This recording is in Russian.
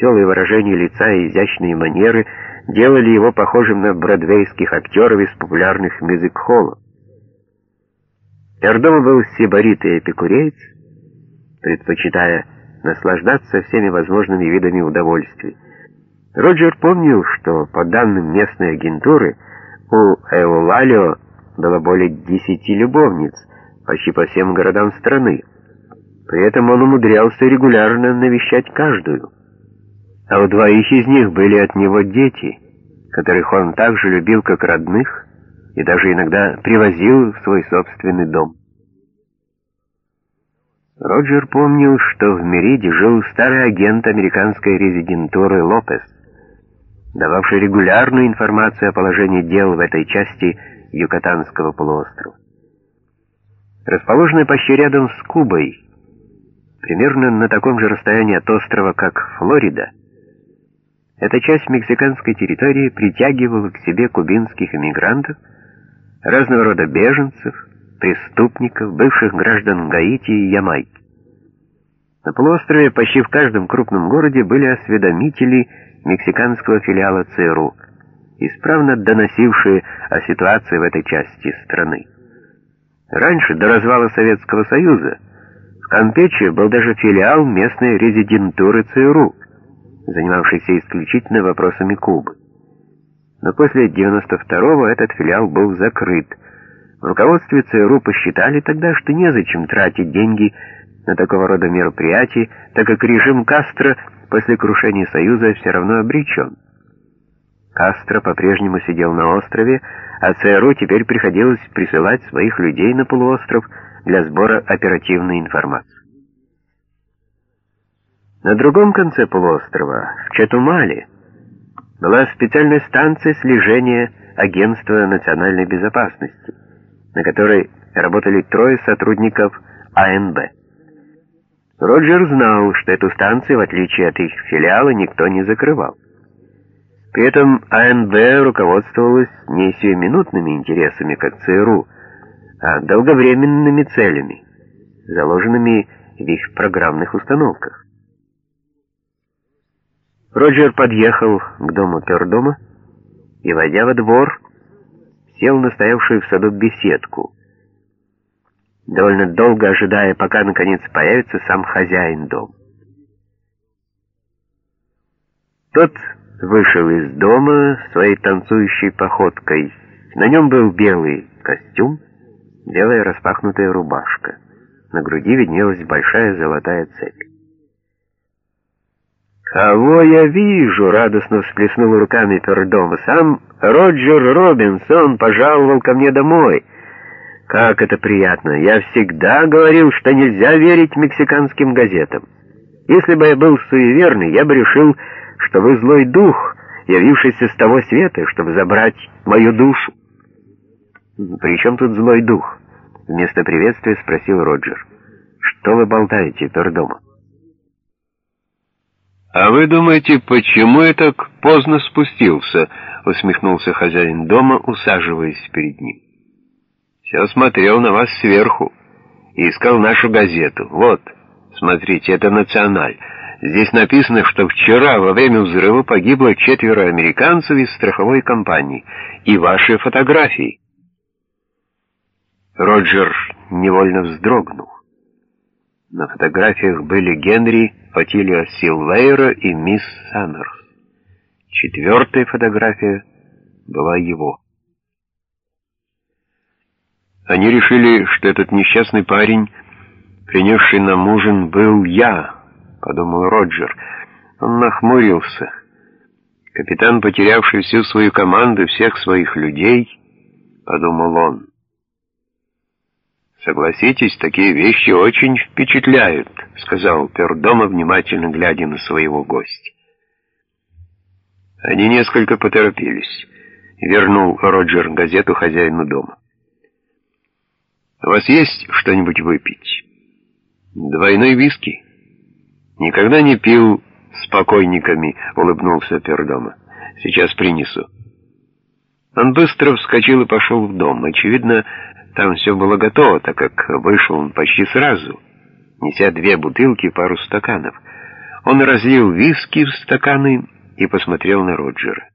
Веселые выражения лица и изящные манеры делали его похожим на бродвейских актеров из популярных мюзик-холлов. Эрдома был сибарит и эпикуреец, предпочитая наслаждаться всеми возможными видами удовольствий. Роджер помнил, что по данным местной агентуры у Эулалио было более десяти любовниц, почти по всем городам страны. При этом он умудрялся регулярно навещать каждую. А у двоих из них были от него дети, которых он так же любил, как родных, и даже иногда привозил в свой собственный дом. Роджер помнил, что в Мериде жил старый агент американской резидентуры Лопес, дававший регулярную информацию о положении дел в этой части Юкатанского полуострова. Расположенная почти рядом с Кубой, примерно на таком же расстоянии от острова, как Флорида, эта часть мексиканской территории притягивала к себе кубинских иммигрантов, разного рода беженцев, преступников, бывших граждан Гаити и Ямайки. На полуострове почти в каждом крупном городе были осведомители мексиканского филиала ЦРУ, исправно доносившие о ситуации в этой части страны. Раньше, до развала Советского Союза, в Кампече был даже филиал местной резидентуры ЦРУ, занимавшийся исключительно вопросами Кубы. Но после 92-го этот филиал был закрыт. В руководстве ЦРУ посчитали тогда, что незачем тратить деньги на такого рода мероприятия, так как режим Кастро после крушения Союза все равно обречен. Кастро по-прежнему сидел на острове, а ЦРУ теперь приходилось присылать своих людей на полуостров для сбора оперативной информации. На другом конце полуострова, в Четумале, была специальная станция слежения Агентства национальной безопасности, на которой работали трое сотрудников АНБ. Роджер знал, что эту станцию, в отличие от их филиала, никто не закрывал. При этом АНБ руководствовалась не сиюминутными интересами, как ЦРУ, а долговременными целями, заложенными в их программных установках. Роджер подъехал к дому Пердома и, войдя во двор, сел на стоявшую в саду беседку, довольно долго ожидая, пока наконец появится сам хозяин дома. Тот вышел из дома своей танцующей походкой. На нем был белый костюм, белая распахнутая рубашка. На груди виднелась большая золотая цепь. «Кого я вижу?» — радостно всплеснул руками Пердома. «Сам Роджер Робинсон пожаловал ко мне домой. Как это приятно! Я всегда говорил, что нельзя верить мексиканским газетам. Если бы я был суеверный, я бы решил, что вы злой дух, явившийся с того света, чтобы забрать мою душу. «При чем тут злой дух?» — вместо приветствия спросил Роджер. «Что вы болтаете, Пердома?» «А вы думаете, почему я так поздно спустился?» — усмехнулся хозяин дома, усаживаясь перед ним. «Все смотрел на вас сверху и искал нашу газету. Вот, смотрите, это «Националь». Здесь написано, что вчера во время взрыва погибло четверо американцев из страховой компании. И ваши фотографии». Роджер невольно вздрогнул. На фотографиях были Генри, Отилио Силвейра и мисс Саммерс. Четвертая фотография была его. Они решили, что этот несчастный парень, принесший нам ужин, был я, подумал Роджер. Он нахмурился. Капитан, потерявший всю свою команду, всех своих людей, подумал он. «Согласитесь, такие вещи очень впечатляют», — сказал Пердома, внимательно глядя на своего гостя. Они несколько поторопились. Вернул Роджер газету хозяину дома. «У вас есть что-нибудь выпить?» «Двойной виски?» «Никогда не пил с покойниками», — улыбнулся Пердома. «Сейчас принесу». Он быстро вскочил и пошел в дом. Очевидно, там все было готово, так как вышел он почти сразу, неся две бутылки и пару стаканов. Он разлил виски в стаканы и посмотрел на Роджера.